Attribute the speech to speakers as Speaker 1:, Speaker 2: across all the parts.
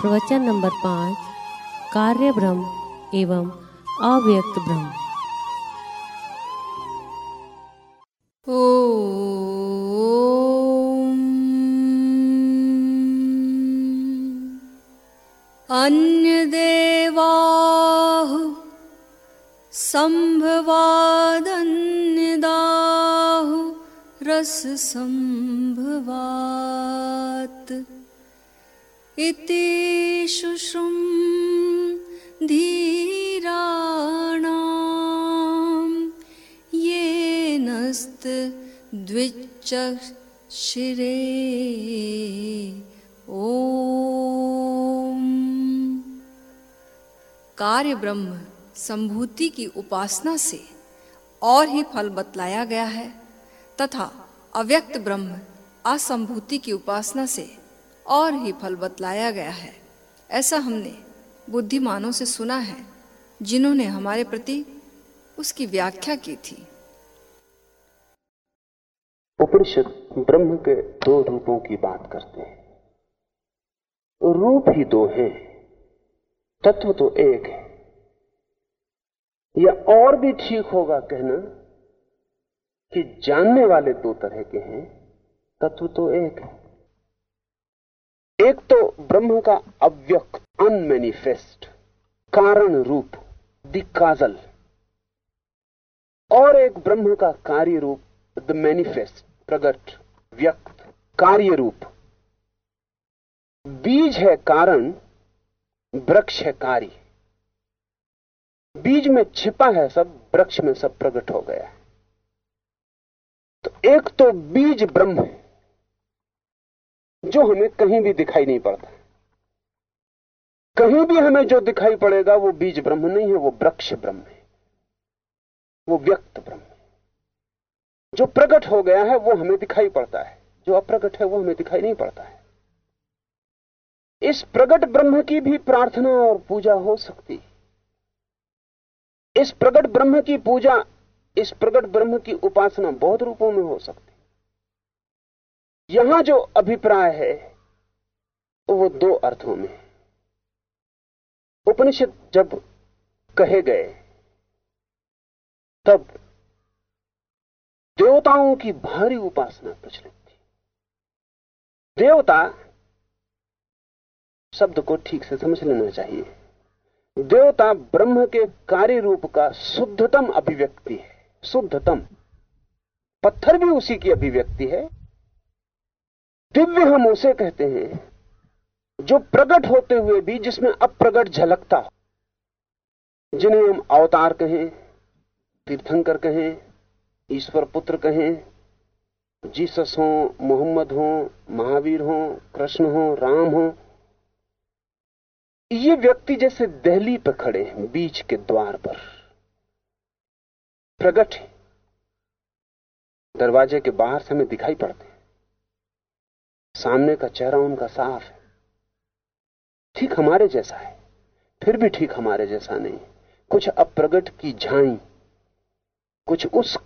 Speaker 1: प्रवचन नंबर पाँच कार्य ब्रह्म एवं अव्यक्त ब्रह्म।
Speaker 2: अन्यदेवाः सम्भवादन्यदाः रससम्भवात् इति शुश्रुं धीराणां। येनस्त्द्विचक्षिरे ओम कार्य ब्रह्म संभूति की उपासना से और ही फल बतलाया गया है, तथा अव्यक्त ब्रह्म असंभूति की उपासना से और ही फल बतलाया गया है। ऐसा हमने बुद्धिमानों से सुना है, जिन्होंने हमारे प्रति उसकी व्याख्या की थी।
Speaker 3: उपनिषद ब्रह्म के दो रूपों की बात करते हैं। रूप ही दो हैं, तत्व तो एक है। या और भी ठीक होगा कहना कि जानने वाले दो तरह के हैं, तत्व तो एक है। एक तो ब्रह्म का अव्यक्त अनमेनिफेस्ट कारण रूप द काजल और एक ब्रह्म का कार्य रूप द मैनिफेस्ट प्रगट, व्यक्त कार्य रूप बीज है कारण, वृक्ष है कार्य। बीज में छिपा है सब, वृक्ष में सब प्रकट हो गया है। तो एक तो बीज ब्रह्म है। जो हमें कहीं भी दिखाई नहीं पड़ता। कहीं भी हमें जो दिखाई पड़ेगा, वो बीज ब्रह्म नहीं है, वो वृक्ष ब्रह्म है। वो व्यक्त ब्रह्म है। जो प्रकट हो गया है, वो हमें दिखाई पड़ता है। जो अप्रकट है, वो हमें दिखाई नहीं पड़ता है। इस प्रकट ब्रह्म की भी प्रार्थना और पूजा हो सकती इस प्रकट ब्रह्म की पूजा, इस प्रकट ब्रह्म की उपासना बहुत रूपों में हो सकती यहाँ जो अभिप्राय है, वो दो अर्थों में उपनिषद जब कहे गए, तब देवताओं की भारी उपासना प्रचलित थी। देवता शब्द को ठीक से समझ लेना चाहिए। देवता ब्रह्म के कार्य रूप का शुद्धतम अभिव्यक्ति है, शुद्धतम। पत्थर भी उसी की अभिव्यक्ति है दिव्य हम उसे कहते हैं, जो प्रकट होते हुए भी जिसमें अप्रगट झलकता हो। जिन्हें हम अवतार कहें, तीर्थंकर कहें, ईश्वर पुत्र कहें, जीसस हो, मोहम्मद हो, महावीर हो, कृष्ण हो, राम हो, ये व्यक्ति जैसे दहली पर खड़े हैं, बीच के द्वार पर। प्रगट दरवाजे के बाहर से हमें दिखाई पड़ते सामने का चेहरा उनका साफ़ है। ठीक हमारे जैसा है, फिर भी ठीक हमारे जैसा नहीं। कुछ अप्रगट की झाई, कुछ उस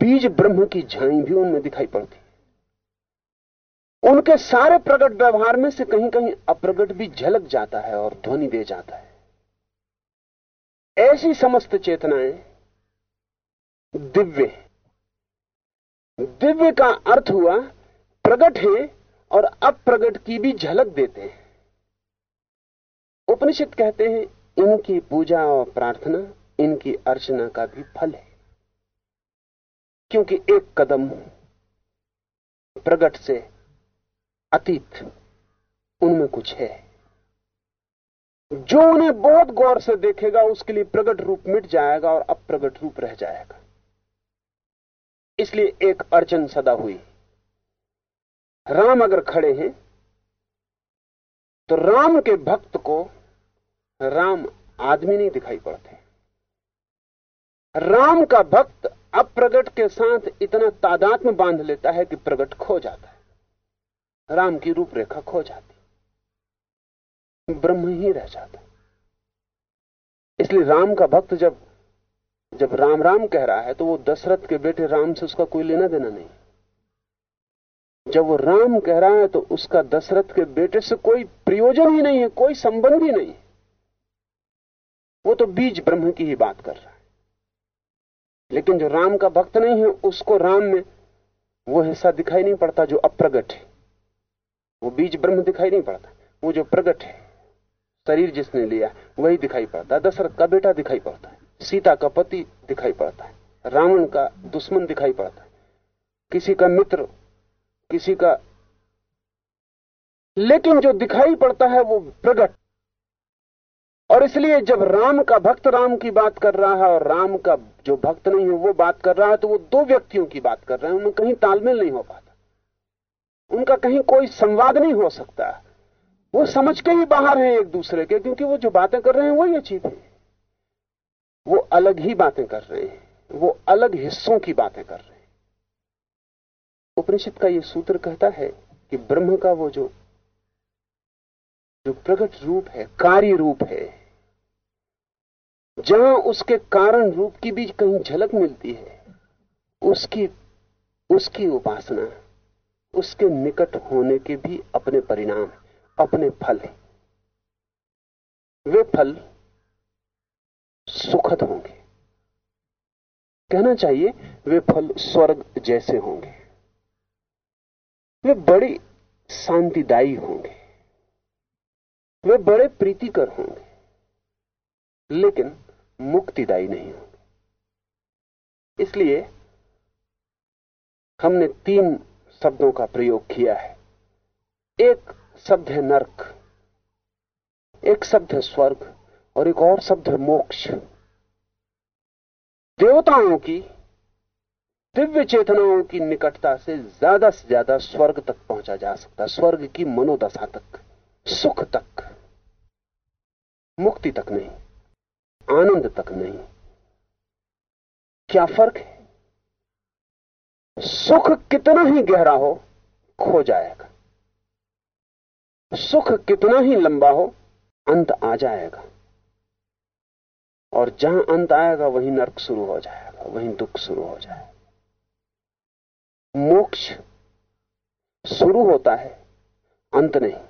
Speaker 3: बीज ब्रह्म की झाई भी उनमें दिखाई पड़ती उनके सारे प्रगट व्यवहार में से कहीं कहीं अप्रगट भी झलक जाता है और ध्वनि दे जाता है। ऐसी समस्त चेतनाएँ दिव्य दिव्य का अर्थ हुआ, प्रगट है और अप्रगट की भी झलक देते हैं। उपनिषद कहते हैं, इनकी पूजा और प्रार्थना, इनकी अर्चना का भी फल है। क्योंकि एक कदम प्रगट से अतीत उनमें कुछ है। जो उन्हें बहुत गौर से देखेगा, उसके लिए प्रगट रूप मिट जाएगा और अप्रगट रूप रह जाएगा। इसलिए एक अर्चन सदा हुई। राम अगर खड़े हैं तो राम के भक्त को राम आदमी नहीं दिखाई पड़ते। राम का भक्त अप्रगट के साथ इतना तादात्म बाँध लेता है कि प्रगट खो जाता है। राम की रूपरेखा खो जाती ब्रह्म ही रह जाता इसलिए राम का भक्त जब जब राम राम कह रहा है तो वो दशरथ के बेटे राम से उसका कोई लेना देना नहीं। जब वो राम कह रहा है तो उसका दशरथ के बेटे से कोई प्रयोजन ही नहीं है, कोई संबंध ही नहीं वो तो बीज ब्रह्म की ही बात कर रहा है। लेकिन जो राम का भक्त नहीं है, उसको राम में वो हिस्सा दिखाई नहीं पड़ता जो अप्रगट है। वो बीज ब्रह्म दिखाई नहीं पड़ता, वो जो प्रगट है, शरीर जिसने लिया, वही दिखाई पड़ता। है दशरथ का बेटा दिखाई पड़ता है, सीता का पति दिखाई पड़ता है, रावण का दुश्मन दिखाई पड़ता है, किसी का मित्र किसी का। लेकिन जो दिखाई पड़ता है वो प्रगट। और इसलिए जब राम का भक्त राम की बात कर रहा है और राम का जो भक्त नहीं है वो बात कर रहा है तो वो दो व्यक्तियों की बात कर रहे हैं। उनमें कहीं तालमेल नहीं हो पाता। उनका कहीं कोई संवाद नहीं हो सकता। वो समझ के ही बाहर हैं एक दूसरे के, क्योंकि वो जो बातें कर रहे हैं वही अच्छी थी। वो अलग ही बातें कर रहे हैं। वो अलग हिस्सों की बातें कर रहे हैं। उपनिषद का ये सूत्र कहता है कि ब्रह्म का वो जो जो प्रकट रूप है, कार्य रूप है, जहाँ उसके कारण रूप की भी कहीं झलक मिलती है, उसकी उसकी उपासना, उसके निकट होने के भी अपने परिणाम अपने फल हैं। वे फल सुखद होंगे। कहना चाहिए, वे फल स्वर्ग जैसे होंगे। वे बड़ी शांतिदायी होंगे। वे बड़े प्रीतिकर होंगे, लेकिन मुक्तिदायी नहीं होंगे। इसलिए हमने तीन शब्दों का प्रयोग किया है। एक शब्द है नरक, एक शब्द है स्वर्ग, और एक और शब्द है मोक्ष। देवताओं की दिव्य चेतनाओं की निकटता से ज़्यादा से ज़्यादा स्वर्ग तक पहुँचा जा सकता स्वर्ग की मनोदशा तक, सुख तक, मुक्ति तक नहीं, आनंद तक नहीं। क्या फ़र्क है? सुख कितना ही गहरा हो, खो जाएगा। सुख कितना ही लंबा हो, अंत आ जाएगा। और जहाँ अंत आएगा, वहीं नरक शुरू हो जाएगा, वहीं दुख शुरू हो जाएगा। मोक्ष शुरू होता है, अंत नहीं।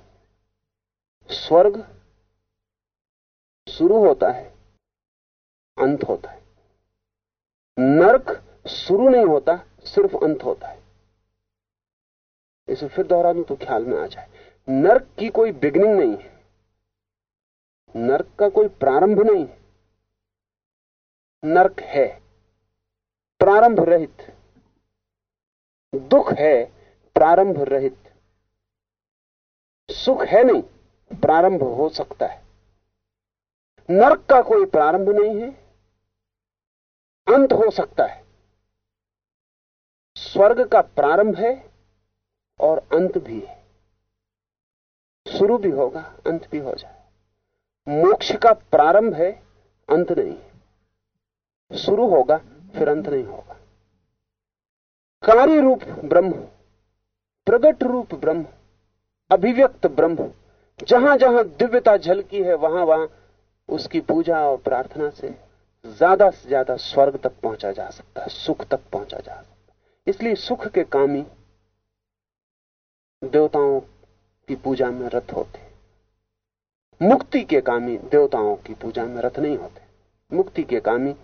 Speaker 3: स्वर्ग शुरू होता है, अंत होता है। नरक शुरू नहीं होता, सिर्फ़ अंत होता है। इसे फिर दोहरा दूँ तो ख्याल में आ जाए। नर्क की कोई बिगनिंग नहीं है। नर्क का कोई प्रारंभ नहीं है। नर्क है, प्रारंभ रहित। दुख है प्रारंभ रहित। सुख है नहीं, प्रारंभ हो सकता है। नर्क का कोई प्रारंभ नहीं है, अंत हो सकता है। स्वर्ग का प्रारंभ है और अंत भी है। शुरू भी होगा, अंत भी हो जाए। मोक्ष का प्रारंभ है, अंत नहीं शुरू होगा, फिर अंत नहीं होगा। कार्य रूप ब्रह्म, प्रगट रूप ब्रह्म, अभिव्यक्त ब्रह्म, जहाँ जहाँ दिव्यता झलकी है, वहाँ वहाँ उसकी पूजा और प्रार्थना से ज़्यादा से ज़्यादा स्वर्ग तक पहुँचा जा सकता है, सुख तक पहुँचा जा सकता है। इसलिए सुख के कामी देवताओं की पूजा में रत होते मुक्ति के कामी देवताओं की पूजा में रत नहीं होते। मुक्ति के कामी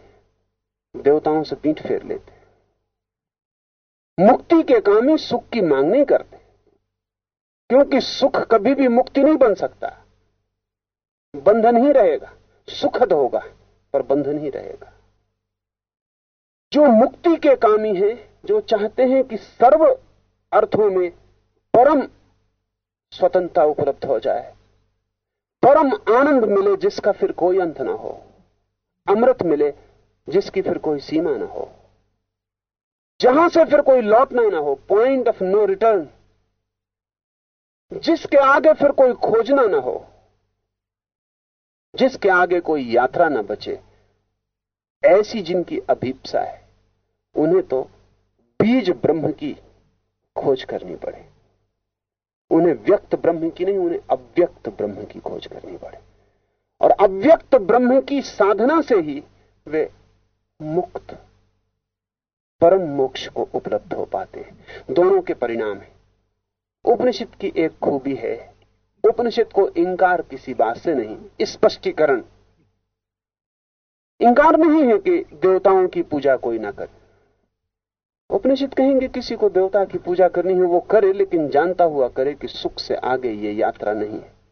Speaker 3: देवताओं से पीठ फेर लेते मुक्ति के कामी सुख की मांग नहीं करते। क्योंकि सुख कभी भी मुक्ति नहीं बन सकता। बंधन ही रहेगा, सुखद होगा, पर बंधन ही रहेगा। जो मुक्ति के कामी हैं, जो चाहते हैं कि सर्व अर्थों में परम स्वतंत्रता उपलब्ध हो जाए, परम आनंद मिले जिसका फिर कोई अंत ना हो, अमृत मिले जिसकी फिर कोई सीमा ना हो। जहाँ से फिर कोई लौटना ना हो पॉइंट ऑफ़ नो रिटर्न जिसके आगे फिर कोई खोजना ना हो, जिसके आगे कोई यात्रा ना बचे, ऐसी जिनकी अभीपसा है, उन्हें तो बीज ब्रह्म की खोज करनी पड़े। उन्हें व्यक्त ब्रह्म की नहीं, उन्हें अव्यक्त ब्रह्म की खोज करनी पड़े। और अव्यक्त ब्रह्म की साधना से ही वे मुक्त परम मोक्ष को उपलब्ध हो पाते हैं। दोनों के परिणाम है। उपनिषद की एक खूबी है। उपनिषद को इंकार किसी बात से नहीं, स्पष्टीकरण। इंकार नहीं है कि देवताओं की पूजा कोई ना करे। उपनिषद कहेंगे, किसी को देवता की पूजा करनी है वो करे, लेकिन जानता हुआ करे कि सुख से आगे ये यात्रा नहीं है।